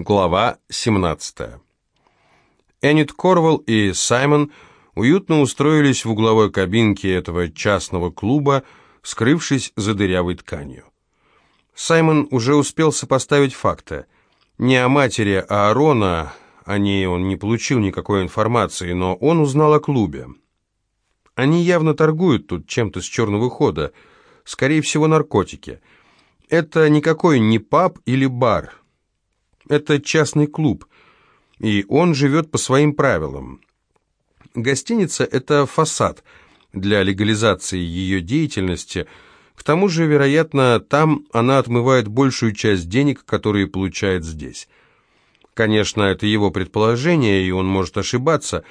Глава 17. Эннет Корвал и Саймон уютно устроились в угловой кабинке этого частного клуба, скрывшись за дырявой тканью. Саймон уже успел сопоставить факты. Не о матери Аарона, о ней он не получил никакой информации, но он узнал о клубе. Они явно торгуют тут чем-то с черного хода, скорее всего наркотики. Это никакой не паб или бар, это частный клуб, и он живет по своим правилам. Гостиница – это фасад для легализации ее деятельности. К тому же, вероятно, там она отмывает большую часть денег, которые получает здесь. Конечно, это его предположение, и он может ошибаться.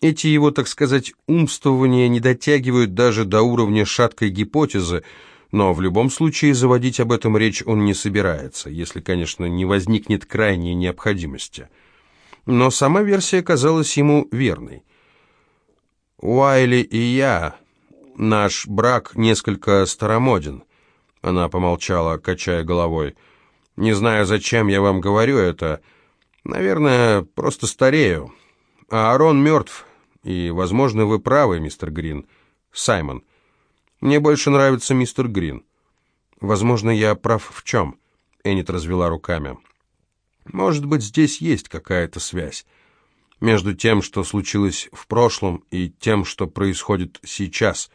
Эти его, так сказать, умствования не дотягивают даже до уровня шаткой гипотезы – но в любом случае заводить об этом речь он не собирается, если, конечно, не возникнет крайней необходимости. Но сама версия казалась ему верной. «Уайли и я, наш брак несколько старомоден», — она помолчала, качая головой. «Не знаю, зачем я вам говорю это. Наверное, просто старею. А Арон мертв, и, возможно, вы правы, мистер Грин. Саймон». Мне больше нравится мистер Грин. Возможно, я прав в чем?» Эннет развела руками. «Может быть, здесь есть какая-то связь между тем, что случилось в прошлом, и тем, что происходит сейчас.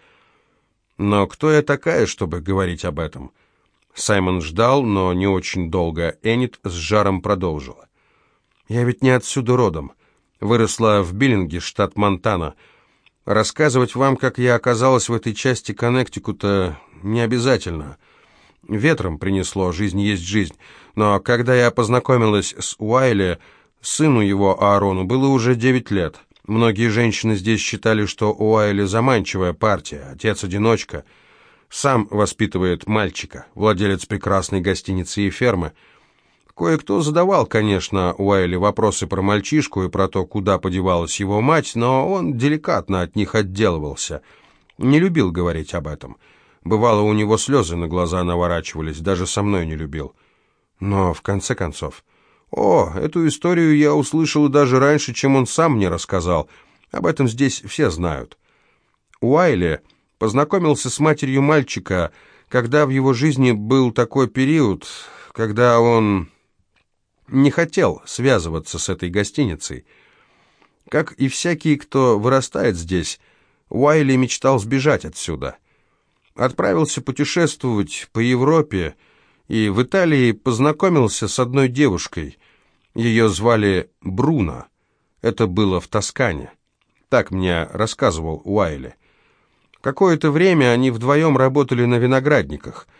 Но кто я такая, чтобы говорить об этом?» Саймон ждал, но не очень долго. Эннет с жаром продолжила. «Я ведь не отсюда родом. Выросла в Биллинге, штат Монтана». Рассказывать вам, как я оказалась в этой части Коннектикута, не обязательно. Ветром принесло, жизнь есть жизнь. Но когда я познакомилась с Уайли, сыну его, Аарону, было уже девять лет. Многие женщины здесь считали, что Уайли заманчивая партия, отец-одиночка. Сам воспитывает мальчика, владелец прекрасной гостиницы и фермы. Кое-кто задавал, конечно, Уайли вопросы про мальчишку и про то, куда подевалась его мать, но он деликатно от них отделывался. Не любил говорить об этом. Бывало, у него слезы на глаза наворачивались, даже со мной не любил. Но, в конце концов... О, эту историю я услышал даже раньше, чем он сам мне рассказал. Об этом здесь все знают. Уайли познакомился с матерью мальчика, когда в его жизни был такой период, когда он не хотел связываться с этой гостиницей. Как и всякий, кто вырастает здесь, Уайли мечтал сбежать отсюда. Отправился путешествовать по Европе и в Италии познакомился с одной девушкой. Ее звали Бруно. Это было в Тоскане. Так мне рассказывал Уайли. Какое-то время они вдвоем работали на виноградниках –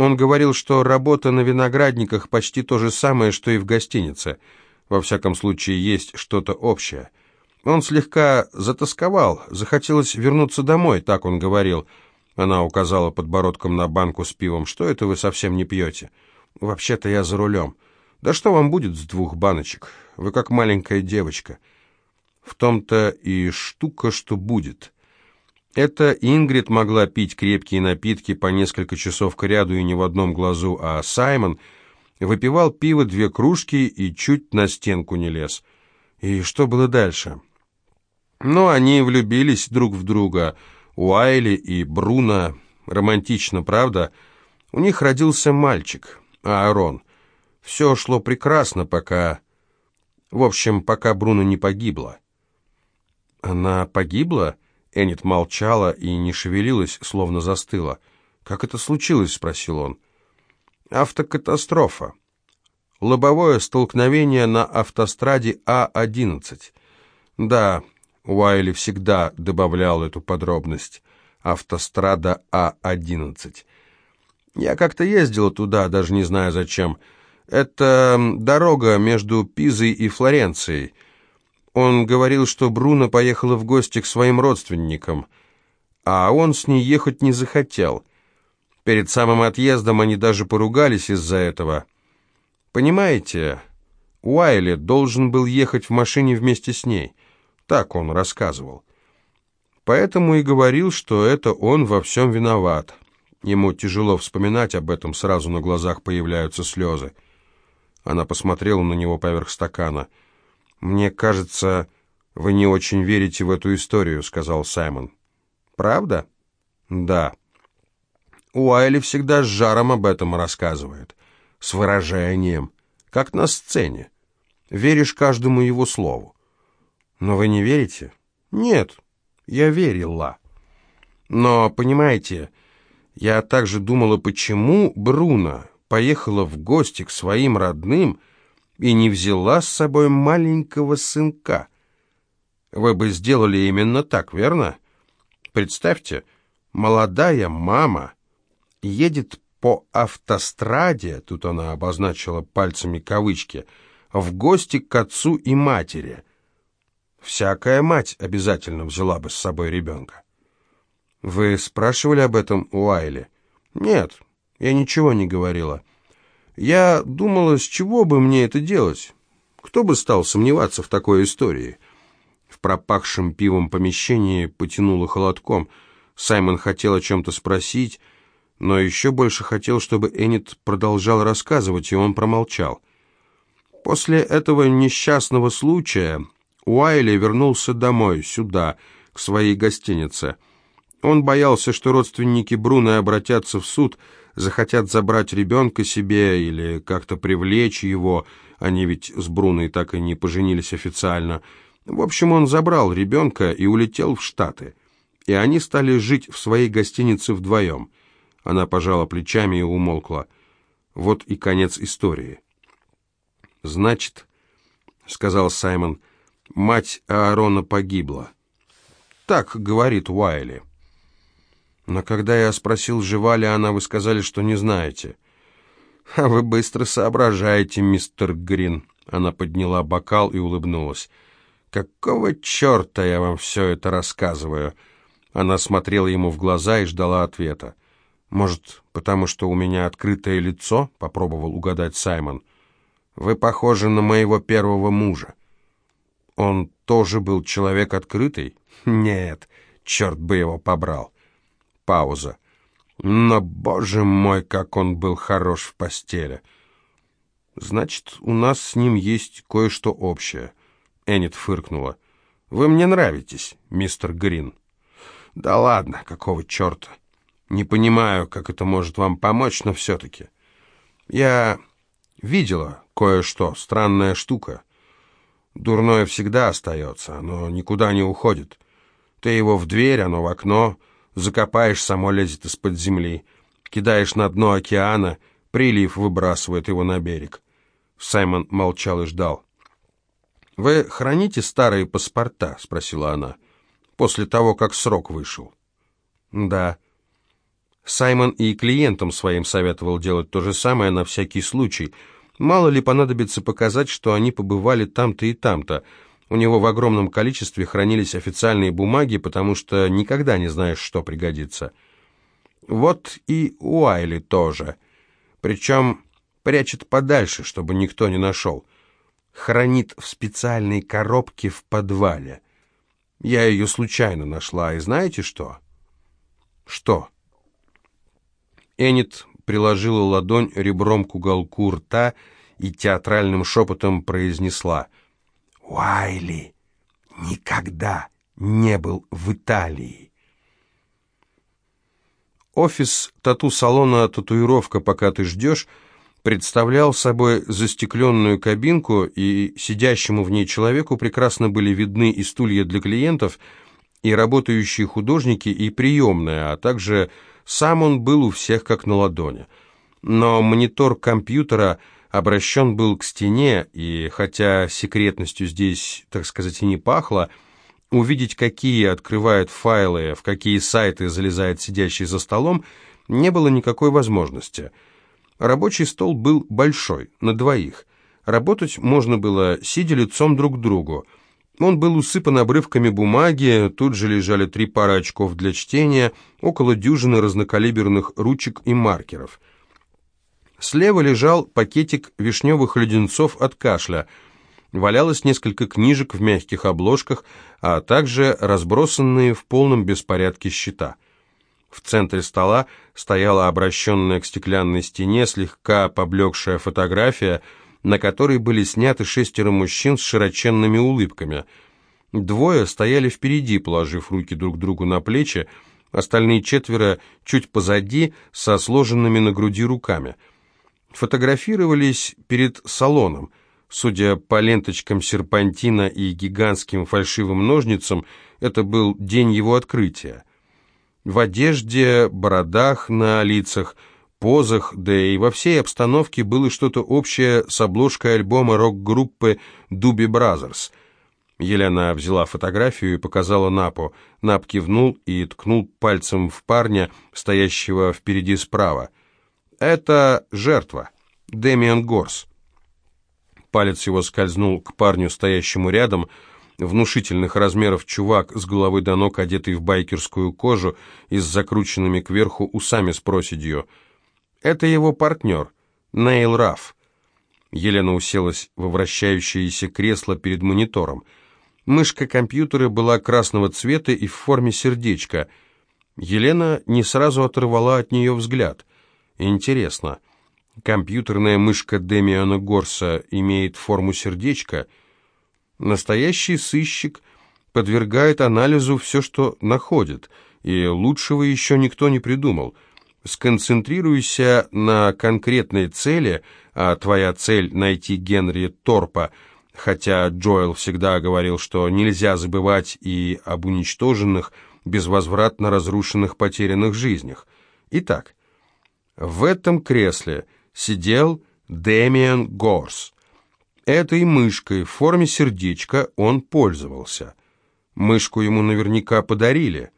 он говорил, что работа на виноградниках почти то же самое, что и в гостинице. Во всяком случае, есть что-то общее. Он слегка затасковал, захотелось вернуться домой, так он говорил. Она указала подбородком на банку с пивом. «Что это вы совсем не пьете?» «Вообще-то я за рулем». «Да что вам будет с двух баночек? Вы как маленькая девочка». «В том-то и штука, что будет». Это Ингрид могла пить крепкие напитки по несколько часов к ряду и не в одном глазу, а Саймон выпивал пиво две кружки и чуть на стенку не лез. И что было дальше? Ну, они влюбились друг в друга, Уайли и Бруно. Романтично, правда? У них родился мальчик, Аарон. Все шло прекрасно, пока... В общем, пока Бруно не погибла. Она погибла? Эннет молчала и не шевелилась, словно застыла. «Как это случилось?» — спросил он. «Автокатастрофа. Лобовое столкновение на автостраде А-11. Да, Уайли всегда добавлял эту подробность. Автострада А-11. Я как-то ездил туда, даже не знаю зачем. Это дорога между Пизой и Флоренцией». Он говорил, что Бруно поехала в гости к своим родственникам, а он с ней ехать не захотел. Перед самым отъездом они даже поругались из-за этого. Понимаете, Уайли должен был ехать в машине вместе с ней. Так он рассказывал. Поэтому и говорил, что это он во всем виноват. Ему тяжело вспоминать об этом, сразу на глазах появляются слезы. Она посмотрела на него поверх стакана. «Мне кажется, вы не очень верите в эту историю», — сказал Саймон. «Правда?» «Да». Уайли всегда с жаром об этом рассказывает, с выражением, как на сцене. Веришь каждому его слову. Но вы не верите? Нет, я верила. Но, понимаете, я также думала, почему Бруно поехала в гости к своим родным и не взяла с собой маленького сынка. Вы бы сделали именно так, верно? Представьте, молодая мама едет по автостраде, тут она обозначила пальцами кавычки, в гости к отцу и матери. Всякая мать обязательно взяла бы с собой ребенка. Вы спрашивали об этом у Айли? Нет, я ничего не говорила. Я думала, с чего бы мне это делать? Кто бы стал сомневаться в такой истории? В пропахшем пивом помещении потянуло холодком. Саймон хотел о чем-то спросить, но еще больше хотел, чтобы Эннет продолжал рассказывать, и он промолчал. После этого несчастного случая Уайли вернулся домой, сюда, к своей гостинице. Он боялся, что родственники Бруно обратятся в суд, захотят забрать ребенка себе или как-то привлечь его, они ведь с Бруной так и не поженились официально. В общем, он забрал ребенка и улетел в Штаты. И они стали жить в своей гостинице вдвоем. Она пожала плечами и умолкла. Вот и конец истории. «Значит, — сказал Саймон, — мать Аарона погибла. Так говорит Уайли. Но когда я спросил, жива ли она, вы сказали, что не знаете. А вы быстро соображаете, мистер Грин. Она подняла бокал и улыбнулась. «Какого черта я вам все это рассказываю?» Она смотрела ему в глаза и ждала ответа. «Может, потому что у меня открытое лицо?» — попробовал угадать Саймон. «Вы похожи на моего первого мужа». «Он тоже был человек открытый?» «Нет, черт бы его побрал». Пауза. «Но, боже мой, как он был хорош в постели!» «Значит, у нас с ним есть кое-что общее». Эннет фыркнула. «Вы мне нравитесь, мистер Грин». «Да ладно, какого черта?» Не понимаю, как это может вам помочь, но все-таки. Я видела кое-что, странная штука. Дурное всегда остается, оно никуда не уходит. Ты его в дверь, оно в окно, закопаешь, само лезет из-под земли. Кидаешь на дно океана, прилив выбрасывает его на берег. Саймон молчал и ждал. «Вы храните старые паспорта?» — спросила она. «После того, как срок вышел». «Да». Саймон и клиентам своим советовал делать то же самое на всякий случай. Мало ли понадобится показать, что они побывали там-то и там-то. У него в огромном количестве хранились официальные бумаги, потому что никогда не знаешь, что пригодится. Вот и Уайли тоже. Причем прячет подальше, чтобы никто не нашел. Хранит в специальной коробке в подвале. Я ее случайно нашла, и знаете что? Что? Энит приложила ладонь ребром к уголку рта и театральным шепотом произнесла «Уайли никогда не был в Италии». Офис тату-салона «Татуировка, пока ты ждешь» представлял собой застекленную кабинку, и сидящему в ней человеку прекрасно были видны и стулья для клиентов, и работающие художники, и приемная, а также сам он был у всех как на ладони. Но монитор компьютера обращен был к стене, и хотя секретностью здесь, так сказать, и не пахло, увидеть, какие открывает файлы, в какие сайты залезает сидящий за столом, не было никакой возможности. Рабочий стол был большой, на двоих. Работать можно было, сидя лицом друг к другу. Он был усыпан обрывками бумаги, тут же лежали три пары очков для чтения, около дюжины разнокалиберных ручек и маркеров. Слева лежал пакетик вишневых леденцов от кашля. Валялось несколько книжек в мягких обложках, а также разбросанные в полном беспорядке счета. В центре стола стояла обращенная к стеклянной стене слегка поблекшая фотография – на которой были сняты шестеро мужчин с широченными улыбками. Двое стояли впереди, положив руки друг другу на плечи, остальные четверо чуть позади, со сложенными на груди руками. Фотографировались перед салоном. Судя по ленточкам серпантина и гигантским фальшивым ножницам, это был день его открытия. В одежде, бородах на лицах, позах, да и во всей обстановке было что-то общее с обложкой альбома рок-группы «Doobie Brothers». Елена взяла фотографию и показала Напу. Нап кивнул и ткнул пальцем в парня, стоящего впереди справа. «Это жертва. Дэмиан Горс». Палец его скользнул к парню, стоящему рядом, внушительных размеров чувак с головы до ног, одетый в байкерскую кожу и с закрученными кверху усами с проседью. Это его партнер, Нейл Раф. Елена уселась во вращающееся кресло перед монитором. Мышка компьютера была красного цвета и в форме сердечка. Елена не сразу оторвала от нее взгляд. Интересно, компьютерная мышка Демиана Горса имеет форму сердечка — Настоящий сыщик подвергает анализу все, что находит, и лучшего еще никто не придумал. Сконцентрируйся на конкретной цели, а твоя цель — найти Генри Торпа, хотя Джоэл всегда говорил, что нельзя забывать и об уничтоженных, безвозвратно разрушенных, потерянных жизнях. Итак, в этом кресле сидел Дэмиан Горс — Этой мышкой в форме сердечка он пользовался. Мышку ему наверняка подарили.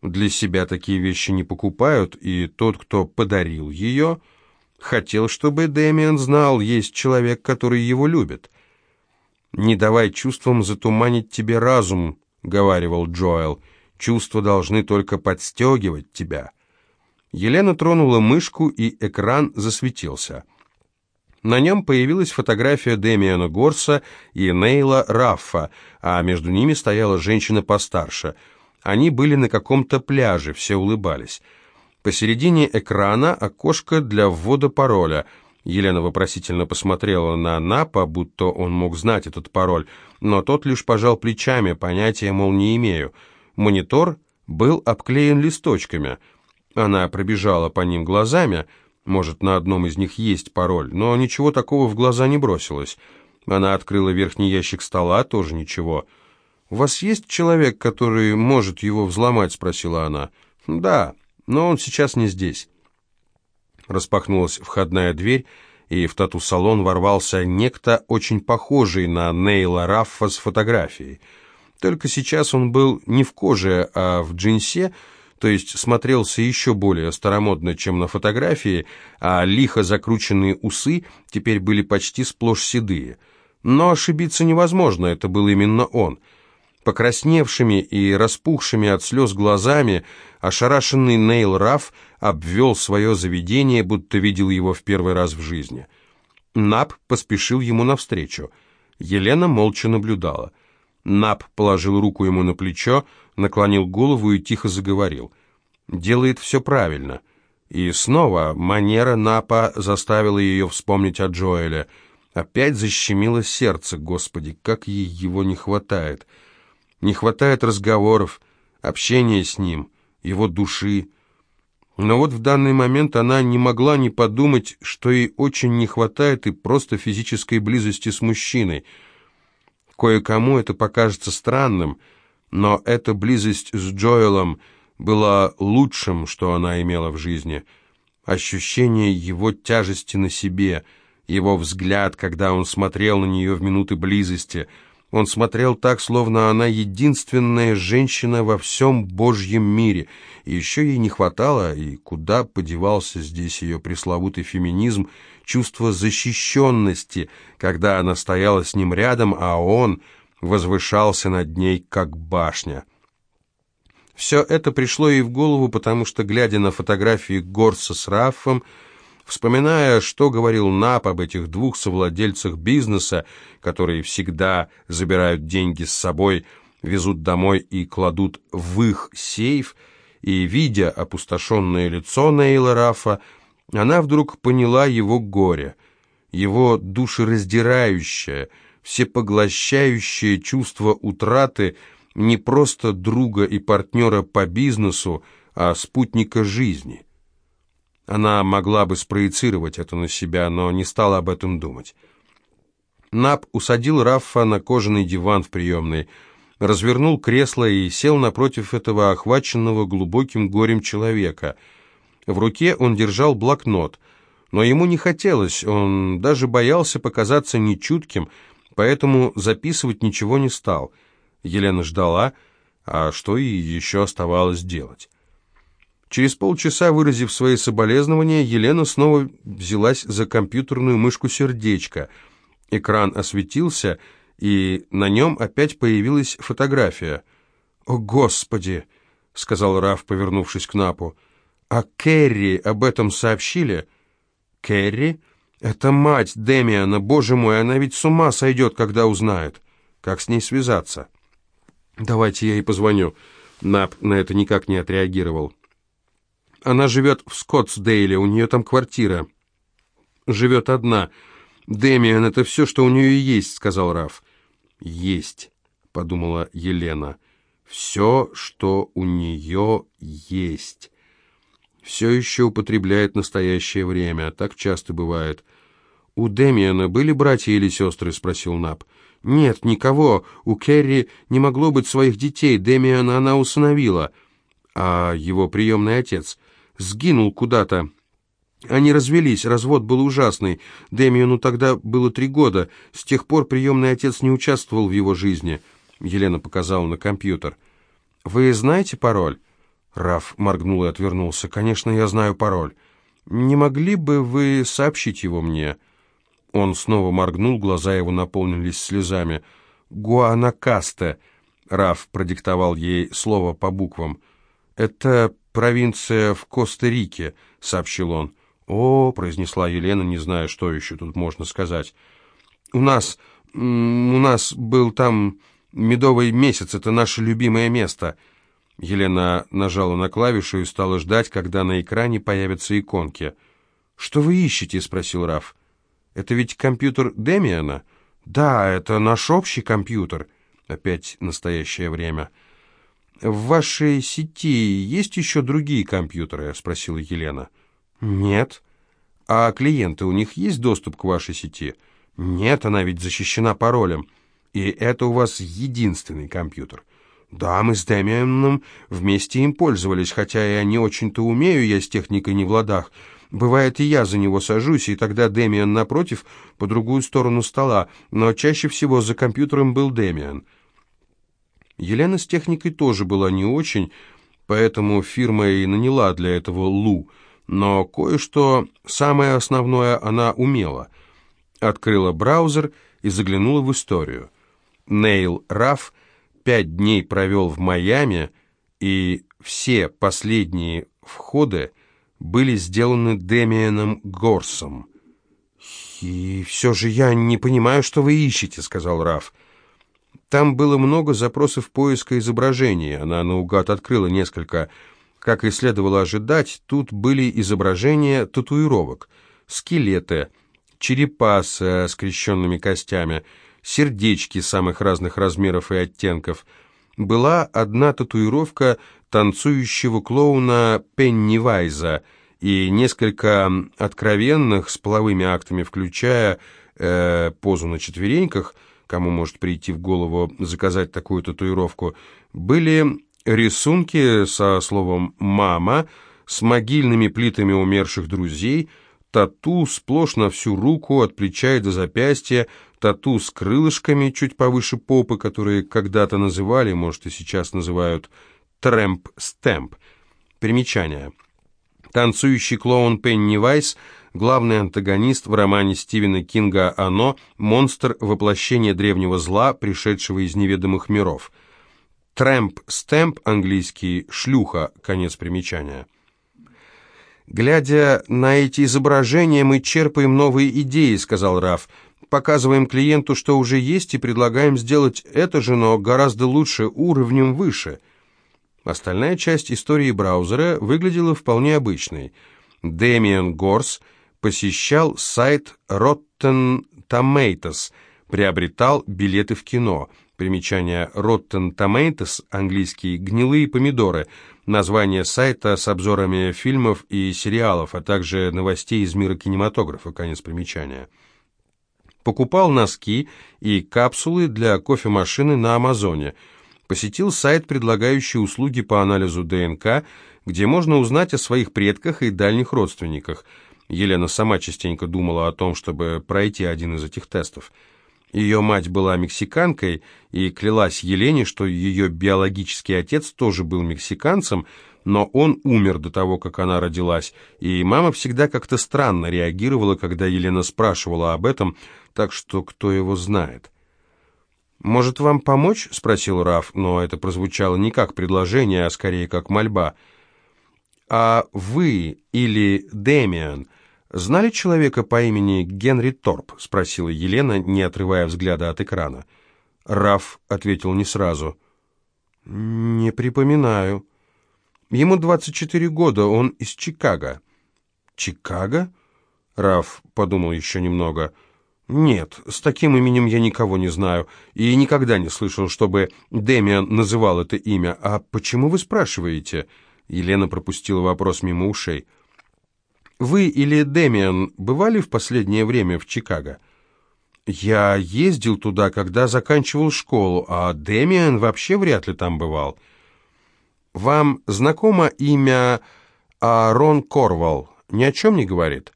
Для себя такие вещи не покупают, и тот, кто подарил ее, хотел, чтобы Дэмиан знал, есть человек, который его любит. «Не давай чувствам затуманить тебе разум», — говаривал Джоэл. «Чувства должны только подстегивать тебя». Елена тронула мышку, и экран засветился — на нем появилась фотография Демиана Горса и Нейла Раффа, а между ними стояла женщина постарше. Они были на каком-то пляже, все улыбались. Посередине экрана окошко для ввода пароля. Елена вопросительно посмотрела на Напа, будто он мог знать этот пароль, но тот лишь пожал плечами, понятия, мол, не имею. Монитор был обклеен листочками. Она пробежала по ним глазами — может, на одном из них есть пароль, но ничего такого в глаза не бросилось. Она открыла верхний ящик стола, тоже ничего. «У вас есть человек, который может его взломать?» — спросила она. «Да, но он сейчас не здесь». Распахнулась входная дверь, и в тату-салон ворвался некто, очень похожий на Нейла Раффа с фотографией. Только сейчас он был не в коже, а в джинсе, то есть смотрелся еще более старомодно, чем на фотографии, а лихо закрученные усы теперь были почти сплошь седые. Но ошибиться невозможно, это был именно он. Покрасневшими и распухшими от слез глазами ошарашенный Нейл Рафф обвел свое заведение, будто видел его в первый раз в жизни. Нап поспешил ему навстречу. Елена молча наблюдала — Нап положил руку ему на плечо, наклонил голову и тихо заговорил. «Делает все правильно». И снова манера Напа заставила ее вспомнить о Джоэле. Опять защемило сердце, Господи, как ей его не хватает. Не хватает разговоров, общения с ним, его души. Но вот в данный момент она не могла не подумать, что ей очень не хватает и просто физической близости с мужчиной — Кое-кому это покажется странным, но эта близость с Джоэлом была лучшим, что она имела в жизни. Ощущение его тяжести на себе, его взгляд, когда он смотрел на нее в минуты близости — он смотрел так, словно она единственная женщина во всем Божьем мире. И еще ей не хватало, и куда подевался здесь ее пресловутый феминизм, чувство защищенности, когда она стояла с ним рядом, а он возвышался над ней, как башня. Все это пришло ей в голову, потому что, глядя на фотографии Горса с Раффом, Вспоминая, что говорил Нап об этих двух совладельцах бизнеса, которые всегда забирают деньги с собой, везут домой и кладут в их сейф, и, видя опустошенное лицо Нейла Рафа, она вдруг поняла его горе. его душераздирающее, всепоглощающее чувство утраты не просто друга и партнера по бизнесу, а спутника жизни. Она могла бы спроецировать это на себя, но не стала об этом думать. Нап усадил Раффа на кожаный диван в приемной, развернул кресло и сел напротив этого охваченного глубоким горем человека. В руке он держал блокнот, но ему не хотелось, он даже боялся показаться нечутким, поэтому записывать ничего не стал. Елена ждала, а что ей еще оставалось делать? Через полчаса, выразив свои соболезнования, Елена снова взялась за компьютерную мышку сердечко. Экран осветился, и на нем опять появилась фотография. «О, Господи!» — сказал Раф, повернувшись к Напу. «А Кэрри об этом сообщили?» «Кэрри? Это мать Демиана, боже мой, она ведь с ума сойдет, когда узнает. Как с ней связаться?» «Давайте я ей позвоню». Нап на это никак не отреагировал. Она живет в Скоттсдейле, у нее там квартира. Живет одна. Дэмиан, это все, что у нее есть, сказал Раф. Есть, подумала Елена. Все, что у нее есть. Все еще употребляет настоящее время, так часто бывает. «У Дэмиана были братья или сестры?» — спросил Нап. «Нет, никого. У Керри не могло быть своих детей. Дэмиана она усыновила. А его приемный отец? Сгинул куда-то. Они развелись, развод был ужасный. Демиону тогда было три года. С тех пор приемный отец не участвовал в его жизни. Елена показала на компьютер. «Вы знаете пароль?» Раф моргнул и отвернулся. «Конечно, я знаю пароль. Не могли бы вы сообщить его мне?» Он снова моргнул, глаза его наполнились слезами. «Гуанакасте», — Раф продиктовал ей слово по буквам. «Это провинция в Коста-Рике», — сообщил он. «О», — произнесла Елена, не зная, что еще тут можно сказать. «У нас... у нас был там медовый месяц, это наше любимое место». Елена нажала на клавишу и стала ждать, когда на экране появятся иконки. «Что вы ищете?» — спросил Раф. «Это ведь компьютер Демиана?» «Да, это наш общий компьютер». Опять настоящее время. «В вашей сети есть еще другие компьютеры?» — спросила Елена. «Нет». «А клиенты, у них есть доступ к вашей сети?» «Нет, она ведь защищена паролем. И это у вас единственный компьютер». «Да, мы с Дэмианом вместе им пользовались, хотя я не очень-то умею, я с техникой не в ладах. Бывает, и я за него сажусь, и тогда Дэмиан напротив, по другую сторону стола, но чаще всего за компьютером был Дэмиан». Елена с техникой тоже была не очень, поэтому фирма и наняла для этого Лу, но кое-что, самое основное, она умела. Открыла браузер и заглянула в историю. Нейл Рафф пять дней провел в Майами, и все последние входы были сделаны Демианом Горсом. «И все же я не понимаю, что вы ищете», — сказал Раф. Там было много запросов поиска изображений. Она наугад открыла несколько. Как и следовало ожидать, тут были изображения татуировок, скелеты, черепа с скрещенными костями, сердечки самых разных размеров и оттенков. Была одна татуировка танцующего клоуна Пеннивайза и несколько откровенных с половыми актами, включая э, позу на четвереньках – кому может прийти в голову заказать такую татуировку, были рисунки со словом «мама», с могильными плитами умерших друзей, тату сплошь на всю руку, от плеча и до запястья, тату с крылышками чуть повыше попы, которые когда-то называли, может и сейчас называют, трэмп-стэмп. Примечание. Танцующий клоун Пеннивайз – главный антагонист в романе Стивена Кинга «Оно» – монстр воплощения древнего зла, пришедшего из неведомых миров. Tramp stamp, английский «шлюха», конец примечания. «Глядя на эти изображения, мы черпаем новые идеи», — сказал Раф. «Показываем клиенту, что уже есть, и предлагаем сделать это же, но гораздо лучше, уровнем выше». Остальная часть истории браузера выглядела вполне обычной. Дэмиан Горс — посещал сайт Rotten Tomatoes приобретал билеты в кино. Примечание Rotten Tomatoes, английский «гнилые помидоры», название сайта с обзорами фильмов и сериалов, а также новостей из мира кинематографа, конец примечания. Покупал носки и капсулы для кофемашины на Амазоне. Посетил сайт, предлагающий услуги по анализу ДНК, где можно узнать о своих предках и дальних родственниках. Елена сама частенько думала о том, чтобы пройти один из этих тестов. Ее мать была мексиканкой и клялась Елене, что ее биологический отец тоже был мексиканцем, но он умер до того, как она родилась, и мама всегда как-то странно реагировала, когда Елена спрашивала об этом, так что кто его знает. «Может, вам помочь?» — спросил Раф, но это прозвучало не как предложение, а скорее как мольба. «А вы или Дэмиан «Знали человека по имени Генри Торп?» — спросила Елена, не отрывая взгляда от экрана. Раф ответил не сразу. «Не припоминаю. Ему 24 года, он из Чикаго». «Чикаго?» — Раф подумал еще немного. «Нет, с таким именем я никого не знаю, и никогда не слышал, чтобы Дэмиан называл это имя. А почему вы спрашиваете?» Елена пропустила вопрос мимо ушей. Вы или Дэмиан бывали в последнее время в Чикаго? Я ездил туда, когда заканчивал школу, а Дэмиан вообще вряд ли там бывал. Вам знакомо имя Аарон Корвал? Ни о чем не говорит?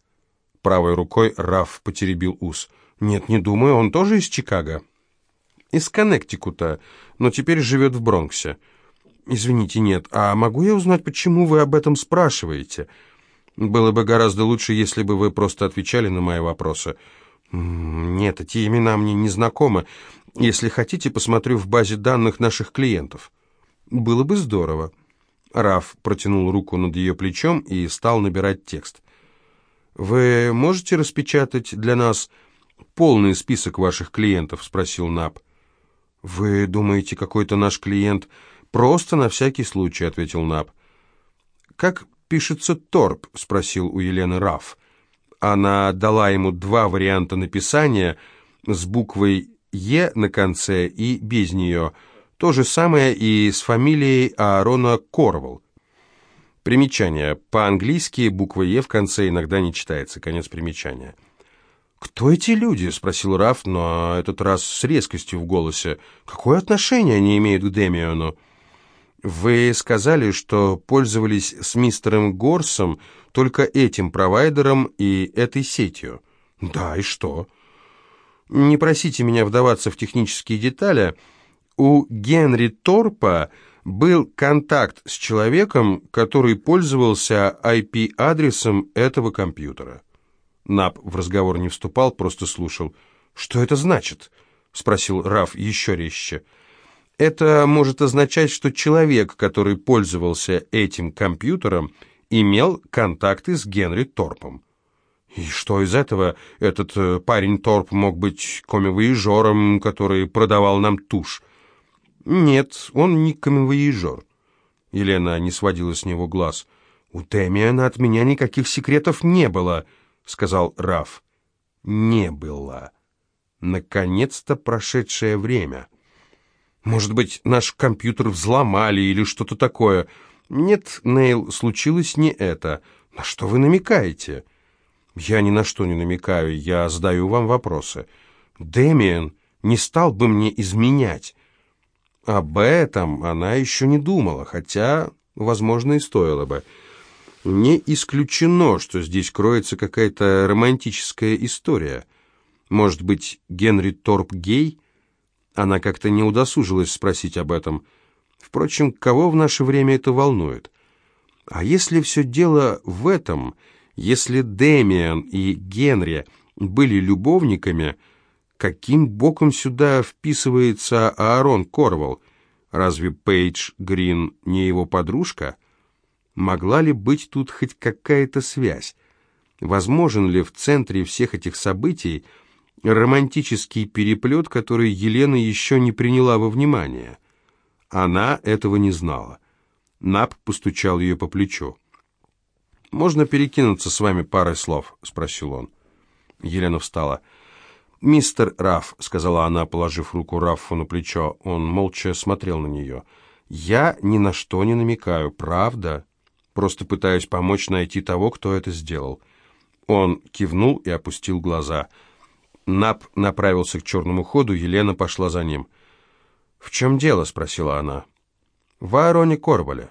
Правой рукой Раф потеребил ус. Нет, не думаю, он тоже из Чикаго. Из Коннектикута, но теперь живет в Бронксе. Извините, нет. А могу я узнать, почему вы об этом спрашиваете?» Было бы гораздо лучше, если бы вы просто отвечали на мои вопросы. Нет, эти имена мне не знакомы. Если хотите, посмотрю в базе данных наших клиентов. Было бы здорово. Раф протянул руку над ее плечом и стал набирать текст. «Вы можете распечатать для нас полный список ваших клиентов?» — спросил Наб. «Вы думаете, какой-то наш клиент...» «Просто на всякий случай», — ответил Наб. «Как пишется торп?» — спросил у Елены Раф. Она дала ему два варианта написания с буквой «Е» на конце и без нее. То же самое и с фамилией Аарона Корвал. Примечание. По-английски буква «Е» в конце иногда не читается. Конец примечания. «Кто эти люди?» — спросил Раф, но этот раз с резкостью в голосе. «Какое отношение они имеют к Демиону?» Вы сказали, что пользовались с мистером Горсом только этим провайдером и этой сетью. Да, и что? Не просите меня вдаваться в технические детали. У Генри Торпа был контакт с человеком, который пользовался IP-адресом этого компьютера. Нап в разговор не вступал, просто слушал. «Что это значит?» — спросил Раф еще резче. Это может означать, что человек, который пользовался этим компьютером, имел контакты с Генри Торпом. И что из этого? Этот э, парень Торп мог быть комивоежором, который продавал нам тушь. Нет, он не комивоежор. Елена не сводила с него глаз. «У Темиана от меня никаких секретов не было», — сказал Раф. «Не было. Наконец-то прошедшее время». Может быть, наш компьютер взломали или что-то такое. Нет, Нейл, случилось не это. На что вы намекаете? Я ни на что не намекаю, я задаю вам вопросы. Дэмиен не стал бы мне изменять. Об этом она еще не думала, хотя, возможно, и стоило бы. Не исключено, что здесь кроется какая-то романтическая история. Может быть, Генри Торп гей? Она как-то не удосужилась спросить об этом. Впрочем, кого в наше время это волнует? А если все дело в этом, если Дэмиан и Генри были любовниками, каким боком сюда вписывается Аарон Корвал? Разве Пейдж Грин не его подружка? Могла ли быть тут хоть какая-то связь? Возможен ли в центре всех этих событий романтический переплет, который Елена еще не приняла во внимание. Она этого не знала. Нап постучал ее по плечу. «Можно перекинуться с вами парой слов?» — спросил он. Елена встала. «Мистер Раф», — сказала она, положив руку Раффу на плечо. Он молча смотрел на нее. «Я ни на что не намекаю, правда. Просто пытаюсь помочь найти того, кто это сделал». Он кивнул и опустил глаза. Нап направился к черному ходу, Елена пошла за ним. «В чем дело?» — спросила она. «В Аароне Корвале».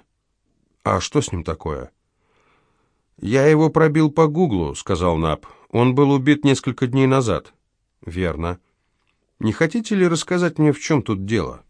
«А что с ним такое?» «Я его пробил по гуглу», — сказал Нап. «Он был убит несколько дней назад». «Верно. Не хотите ли рассказать мне, в чем тут дело?»